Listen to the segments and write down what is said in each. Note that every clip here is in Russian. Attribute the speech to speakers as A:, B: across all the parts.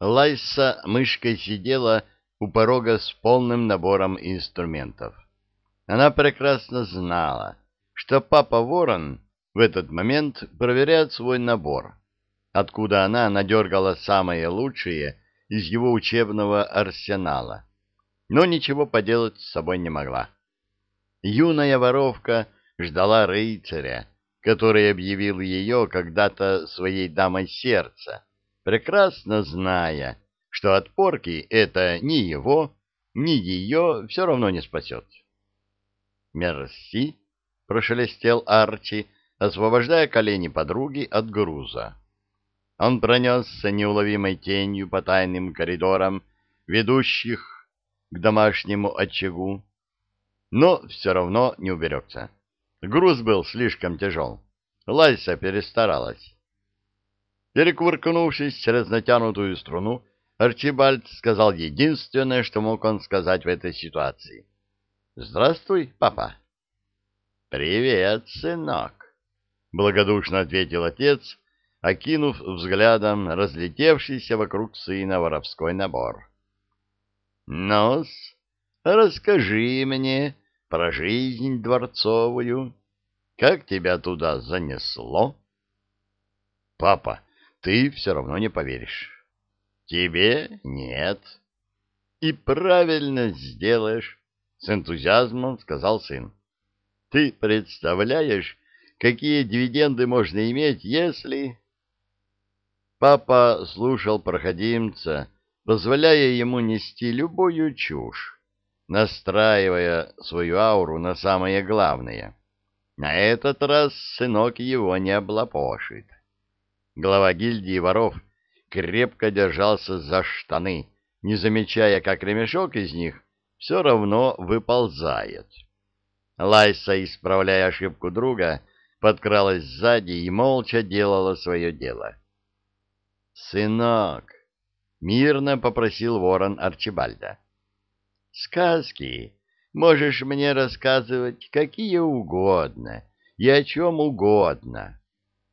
A: Лайса мышкой сидела у порога с полным набором инструментов. Она прекрасно знала, что папа Ворон в этот момент проверяет свой набор, откуда она надергала самые лучшие из его учебного арсенала, но ничего поделать с собой не могла. Юная воровка ждала рыцаря, который объявил ее когда-то своей дамой сердца, прекрасно зная, что от порки это ни его, ни ее все равно не спасет. «Мерси», — прошелестел Арчи, освобождая колени подруги от груза. Он пронесся неуловимой тенью по тайным коридорам, ведущих к домашнему очагу, но все равно не уберегся. Груз был слишком тяжел. Лайса перестаралась. Перекувыркнувшись через натянутую струну, Арчибальд сказал единственное, что мог он сказать в этой ситуации. «Здравствуй, папа». «Привет, сынок», — благодушно ответил отец, окинув взглядом разлетевшийся вокруг сына воровской набор. «Ну-с, расскажи мне про жизнь дворцовую. Как тебя туда занесло?» «Папа, ты все равно не поверишь. Тебе нет. И правильно сделаешь, с энтузиазмом сказал сын. Ты представляешь, какие дивиденды можно иметь, если... Папа слушал проходимца, позволяя ему нести любую чушь, настраивая свою ауру на самое главное. На этот раз сынок его не облапошит. Глава гильдии воров крепко держался за штаны, не замечая, как ремешок из них все равно выползает. Лайса, исправляя ошибку друга, подкралась сзади и молча делала свое дело. «Сынок!» — мирно попросил ворон Арчибальда. «Сказки можешь мне рассказывать какие угодно и о чем угодно,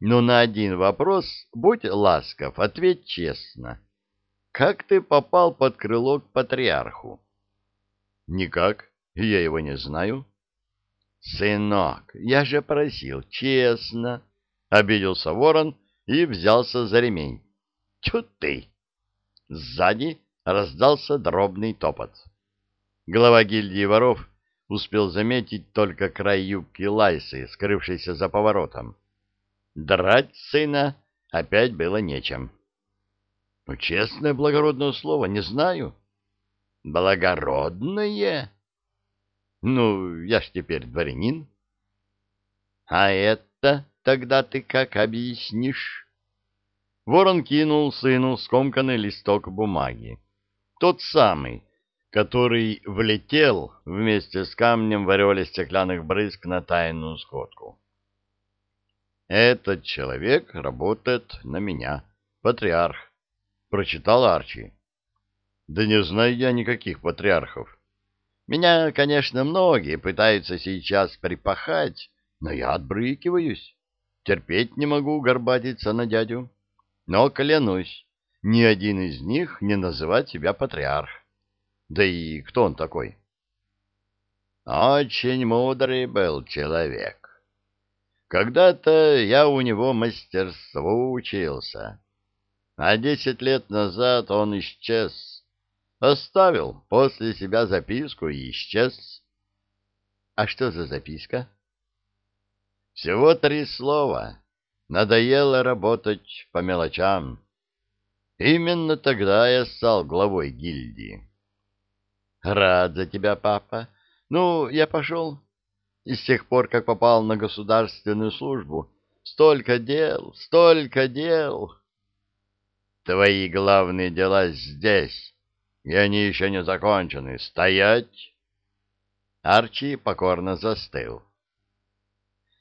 A: но на один вопрос, будь ласков, ответь честно. Как ты попал под крыло к патриарху? Никак, я его не знаю. Сынок, я же просил, честно. Обиделся ворон и взялся за ремень. Тьфу ты! Сзади раздался дробный топот. Глава гильдии воров успел заметить только край юбки Лайсы, скрывшейся за поворотом. Драть сына опять было нечем. Ну, честное благородное слово, не знаю. Благородное? Ну, я ж теперь дворянин. А это тогда ты как объяснишь? Ворон кинул сыну скомканный листок бумаги. Тот самый, который влетел вместе с камнем в ореоле стеклянных брызг на тайную сходку. Этот человек работает на меня, патриарх, прочитал Арчи. Да не знаю я никаких патриархов. Меня, конечно, многие пытаются сейчас припахать, но я отбрыкиваюсь. Терпеть не могу горбатиться на дядю. Но, клянусь, ни один из них не называет себя патриарх. Да и кто он такой? Очень мудрый был человек. Когда-то я у него мастерству учился, а десять лет назад он исчез. Оставил после себя записку и исчез. А что за записка? Всего три слова. Надоело работать по мелочам. Именно тогда я стал главой гильдии. Рад за тебя, папа. Ну, я пошел. И с тех пор, как попал на государственную службу, столько дел, столько дел. Твои главные дела здесь, и они еще не закончены. Стоять! Арчи покорно застыл.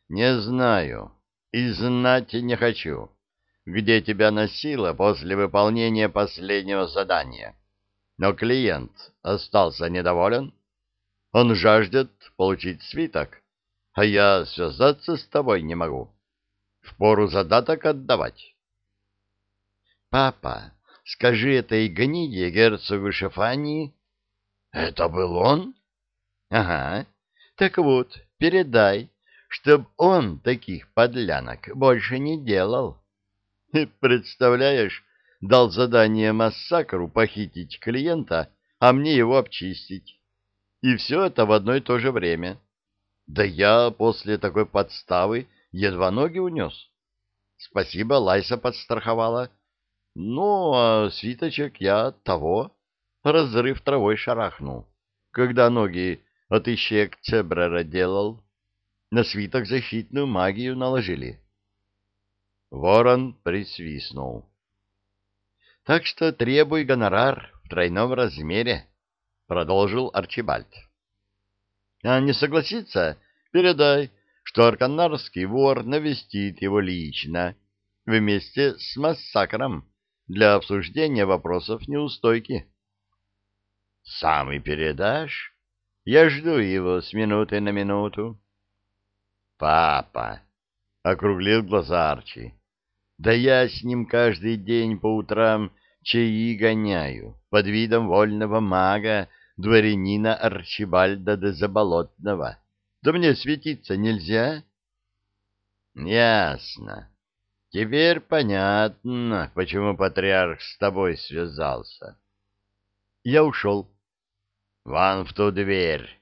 A: Не знаю и знать не хочу, где тебя носило после выполнения последнего задания. Но клиент остался недоволен. Он жаждет получить свиток, а я связаться с тобой не могу. Впору задаток отдавать. Папа, скажи этой гниде герцогу Шефании. Это был он? Ага. Так вот, передай, чтоб он таких подлянок больше не делал. Представляешь, дал задание массакру похитить клиента, а мне его обчистить. И все это в одно и то же время. Да я после такой подставы едва ноги унес. Спасибо, Лайса подстраховала. Ну, а свиточек я того, разрыв травой шарахнул, когда ноги от ищек Цебрера делал. На свиток защитную магию наложили. Ворон присвистнул. — Так что требуй гонорар в тройном размере, — продолжил Арчибальд. — А не согласится, передай, что арканарский вор навестит его лично, вместе с массакром, для обсуждения вопросов неустойки. — Сам и передашь? Я жду его с минуты на минуту. — Папа! — округлил глаза Арчи. — Да я с ним каждый день по утрам чаи гоняю под видом вольного мага дворянина Арчибальда де Заболотного. Да мне светиться нельзя? — Ясно. Теперь понятно, почему патриарх с тобой связался. Я ушел. Ван в ту дверь.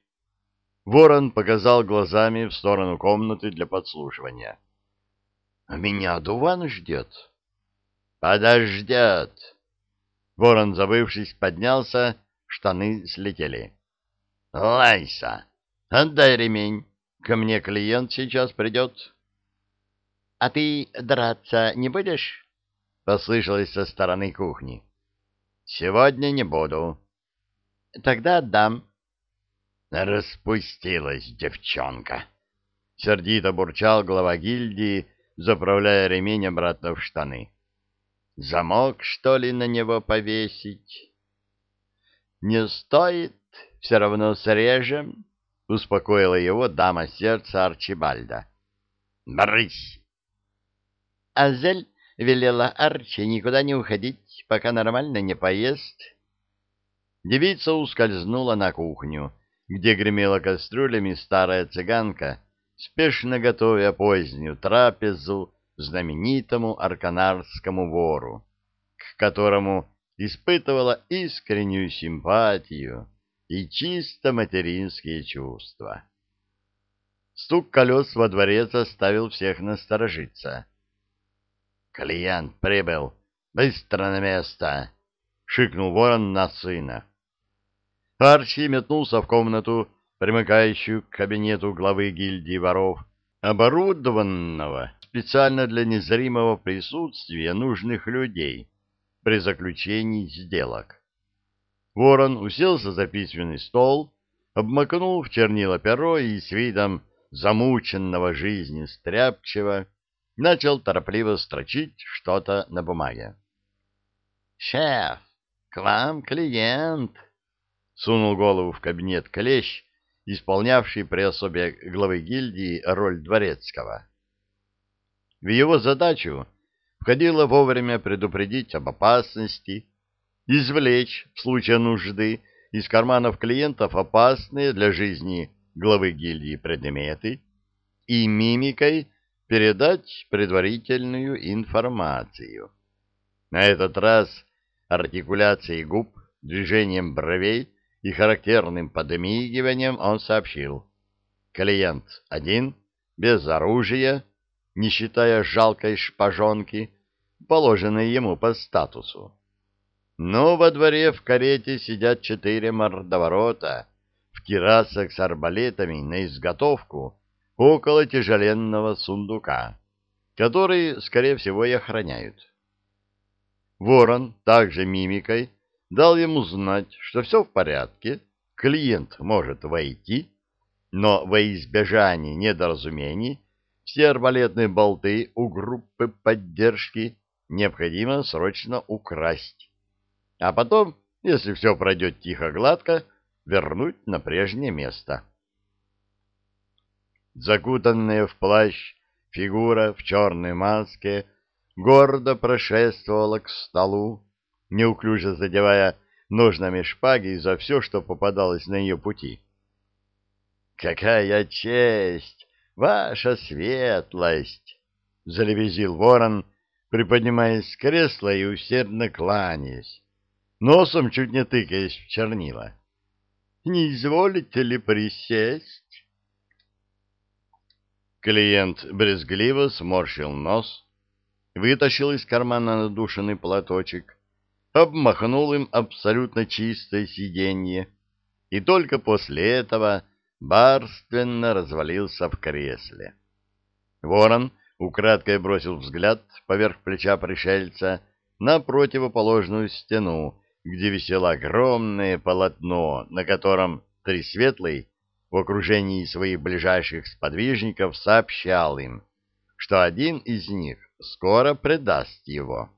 A: Ворон показал глазами в сторону комнаты для подслушивания. Меня Дуван ждет. Подождет. Ворон, забывшись, поднялся, штаны слетели. Лайса, отдай ремень. Ко мне клиент сейчас придет. — А ты драться не будешь? — послышалось со стороны кухни. — Сегодня не буду. — Тогда отдам. — Распустилась девчонка. Сердито бурчал глава гильдии, заправляя ремень обратно в штаны. — Замок, что ли, на него повесить? — Не стоит, все равно срежем, — успокоила его дама сердца Арчибальда. — Брысь! Азель велела Арчи никуда не уходить, пока нормально не поест. Девица ускользнула на кухню, где гремела кастрюлями старая цыганка, спешно готовя позднюю трапезу знаменитому арканарскому вору, к которому испытывала искреннюю симпатию и чисто материнские чувства. Стук колес во дворе заставил всех насторожиться. «Клиент прибыл! Быстро на место!» — шикнул ворон на сына. Арчи метнулся в комнату, примыкающую к кабинету главы гильдии воров, оборудованного специально для незримого присутствия нужных людей при заключении сделок. Ворон уселся за письменный стол, обмакнул в чернила перо и с видом замученного жизни стряпчего начал торопливо строчить что-то на бумаге. «Шеф, к вам клиент!» — сунул голову в кабинет Клещ, исполнявший при особе главы гильдии роль дворецкого. В его задачу входило вовремя предупредить об опасности, извлечь в случае нужды из карманов клиентов опасные для жизни главы гильдии предметы и мимикой передать предварительную информацию. На этот раз артикуляцией губ, движением бровей и характерным подмигиванием он сообщил. Клиент один, без оружия, не считая жалкой шпажонки, положенной ему по статусу. Но во дворе в карете сидят четыре мордоворота в кирасах с арбалетами на изготовку около тяжеленного сундука, который, скорее всего, и охраняют. Ворон также мимикой дал ему знать, что все в порядке, клиент может войти, но во избежание недоразумений все арбалетные болты у группы поддержки необходимо срочно украсть, а потом, если все пройдет тихо-гладко, вернуть на прежнее место. Закутанная в плащ фигура в черной маске гордо прошествовала к столу, неуклюже задевая ножнами шпаги за все, что попадалось на ее пути. «Какая честь, ваша светлость!» — залебезил ворон, приподнимаясь с кресла и усердно кланяясь, носом чуть не тыкаясь в чернила. «Не изволите ли присесть?» Клиент брезгливо сморщил нос, вытащил из кармана надушенный платочек, обмахнул им абсолютно чистое сиденье, и только после этого барственно развалился в кресле. Ворон украдкой бросил взгляд поверх плеча пришельца на противоположную стену, где висело огромное полотно, на котором Тресветлый в окружении своих ближайших сподвижников сообщал им, что один из них скоро предаст его.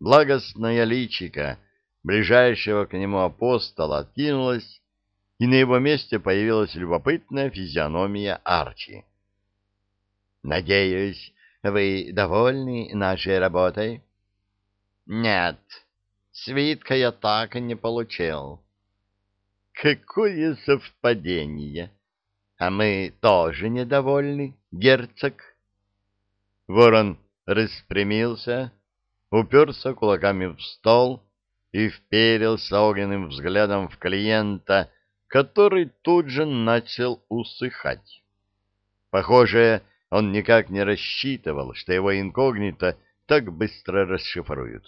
A: Благостная личика ближайшего к нему апостола откинулась, и на его месте появилась любопытная физиономия Арчи. «Надеюсь, вы довольны нашей работой?» «Нет, свитка я так и не получил». «Какое совпадение! А мы тоже недовольны, герцог?» Ворон распрямился, уперся кулаками в стол и вперился огненным взглядом в клиента, который тут же начал усыхать. Похоже, он никак не рассчитывал, что его инкогнито так быстро расшифруют.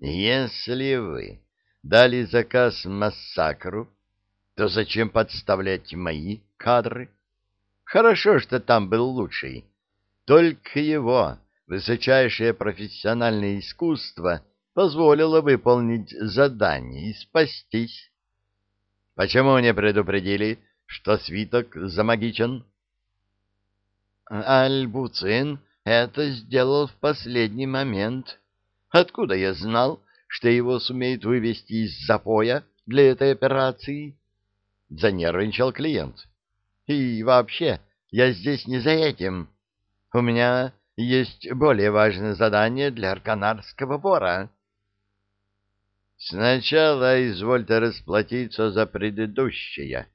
A: «Если вы дали заказ массакру, то зачем подставлять мои кадры? Хорошо, что там был лучший. Только его высочайшее профессиональное искусство позволило выполнить задание и спастись. Почему не предупредили, что свиток замагичен? Альбуцин это сделал в последний момент. Откуда я знал, что его сумеют вывести из запоя для этой операции? Занервничал клиент. И вообще, я здесь не за этим. У меня есть более важное задание для арканарского вора. Сначала извольте расплатиться за предыдущее.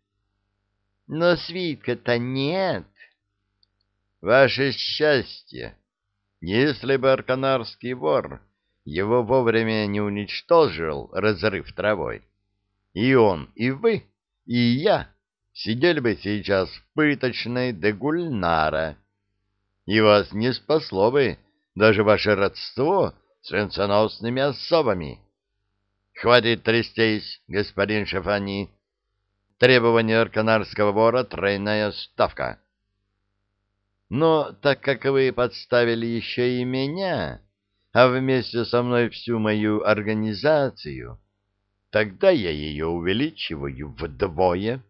A: Но свитка-то нет. Ваше счастье! Если бы арканарский вор его вовремя не уничтожил, разрыв травой, и он, и вы, и я сидели бы сейчас в пыточной де Гульнара, и вас не спасло бы даже ваше родство с венценосными особами. Хватит трястись, господин Шефани. Требование арканарского вора — тройная ставка. Но так как вы подставили еще и меня, а вместе со мной всю мою организацию, тогда я ее увеличиваю вдвое.